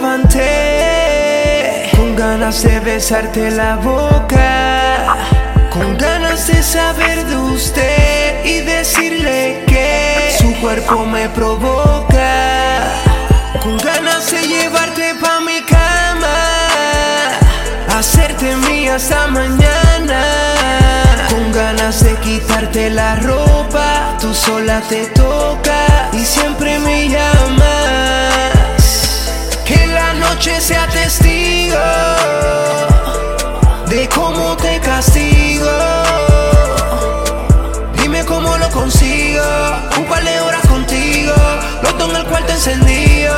Levanté con ganas de besarte la boca, con ganas de saber de usted y decirle que su cuerpo me provoca, con ganas de llevarte pa' mi cama, hacerte mía hasta mañana, con ganas de quitarte la ropa, tú sola te toca y siempre me encendido.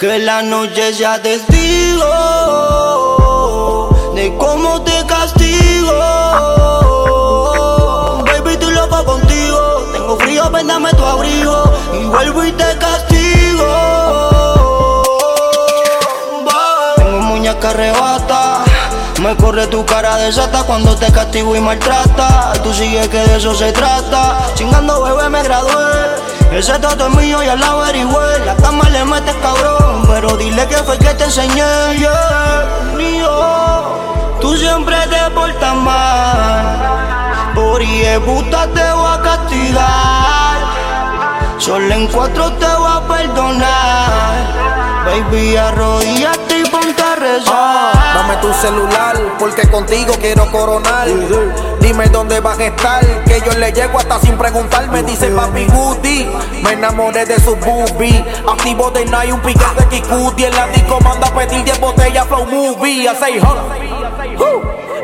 Que la noche sea testigo de cómo te castigo. Baby, estoy loco contigo. Tengo frío, véndame tu abrigo. Y vuelvo y te castigo. Tengo muñeca arrebata. Me corre tu cara de sata cuando te castigo y maltrata. Tú sigues que de eso se trata. Chingando bebé me gradué. Ese todo es mío y al lado averigüé. La cama le metes cabrón. Pero dile que fue que te enseñé. Yeah, mío. Tú siempre te portas mal. Por puta te voy a castigar. Solo en cuatro te voy a perdonar. Baby, arrodíllate y ponte a rezar. Dame tu celular, porque contigo quiero coronar. Dime dónde vas a estar, que yo le llego hasta sin preguntar. Me dice papi Goody, me enamoré de su boobie. Activo de night, un piquete de Kikuti. En la disco manda a pedir 10 botellas Flow Movie. A 6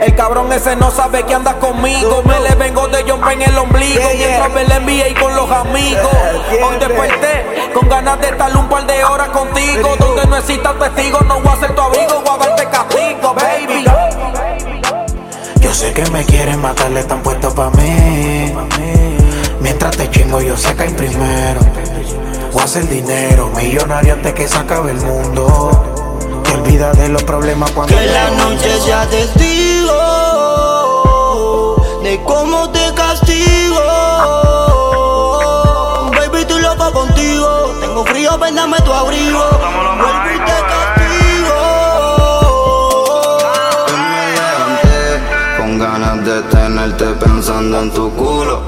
El cabrón ese no sabe que andas conmigo. Me le vengo de John en el ombligo. Mientras me le envié con los amigos. Hoy desperté con ganas de estar un par de horas contigo. Donde no exista testigo, no voy a ser tu abrigo, voy a darte castigo, baby. Yo sé que me quieren matar, le están puestos pa' mí. Mientras te chingo, yo sé que hay primero. Voy a hacer dinero, millonario antes que se acabe el mundo. Te olvidas de los problemas cuando Que la noche sea testigo cómo te castigo. Baby, estoy loco contigo. Tengo frío, véndame tu abrigo. Vuelvo y te castigo. Hoy me levanté con ganas de tenerte pensando en tu culo.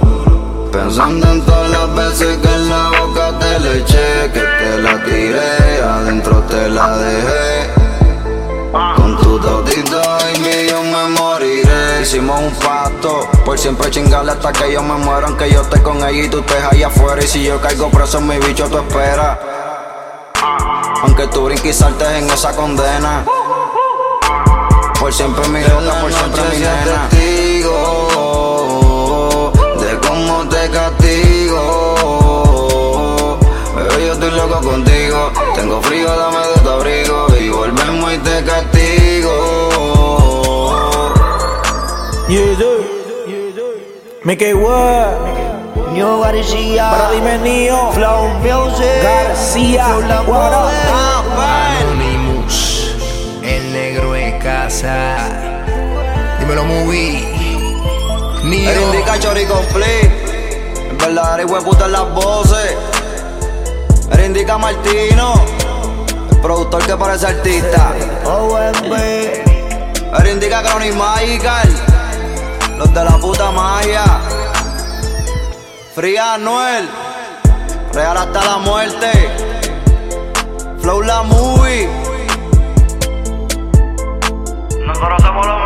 Pensando en todas las veces que en la boca te le eché, que te la tiré, adentro te la dejé. Hicimos un pacto por siempre chingarle hasta que yo me muera. Aunque yo esté con ella y tú estés allá afuera. Y si yo caigo preso en mi bicho, tú esperas. Aunque tú brinques y saltes en esa condena. Por siempre mi loca, por siempre mi nena. testigo de cómo te castigo. Bebé, yo estoy loco contigo. Tengo frío, Mickey Wood, Nio García. para dime Nio, Flow Music. García, what up? Anonymous, el negro de casa. Dímelo, movie. El Nio. indica Chori Complete. El verdadero hijo de puta en las voces. El indica Martino. El productor que parece artista. OMB. El indica Crony Magical. La. Fría Anuel. Real hasta la muerte. Flow la movie. Nosotros somos los